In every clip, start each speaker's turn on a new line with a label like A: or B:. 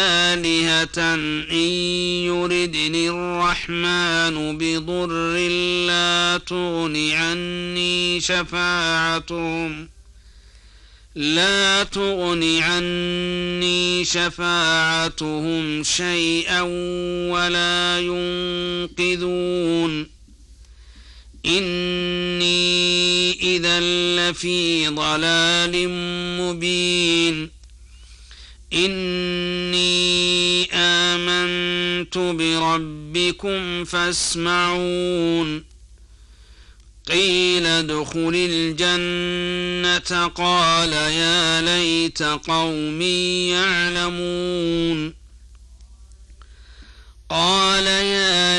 A: آلهة إن يردني الرحمن بضر لا تغن عني شفاعتهم. لا تغن عني شفاعتهم شيئا ولا ينقذون. إني إذا لفي ضلال مبين. إني آمنت بربكم فاسمعون. قيل ادخل الجنة. قال يا ليت قومي يعلمون قال يا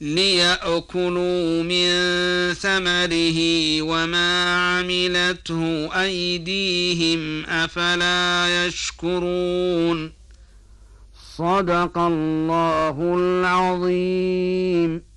A: ليأكلوا من ثمره وما عملته أيديهم أفلا يشكرون. صدق الله العظيم.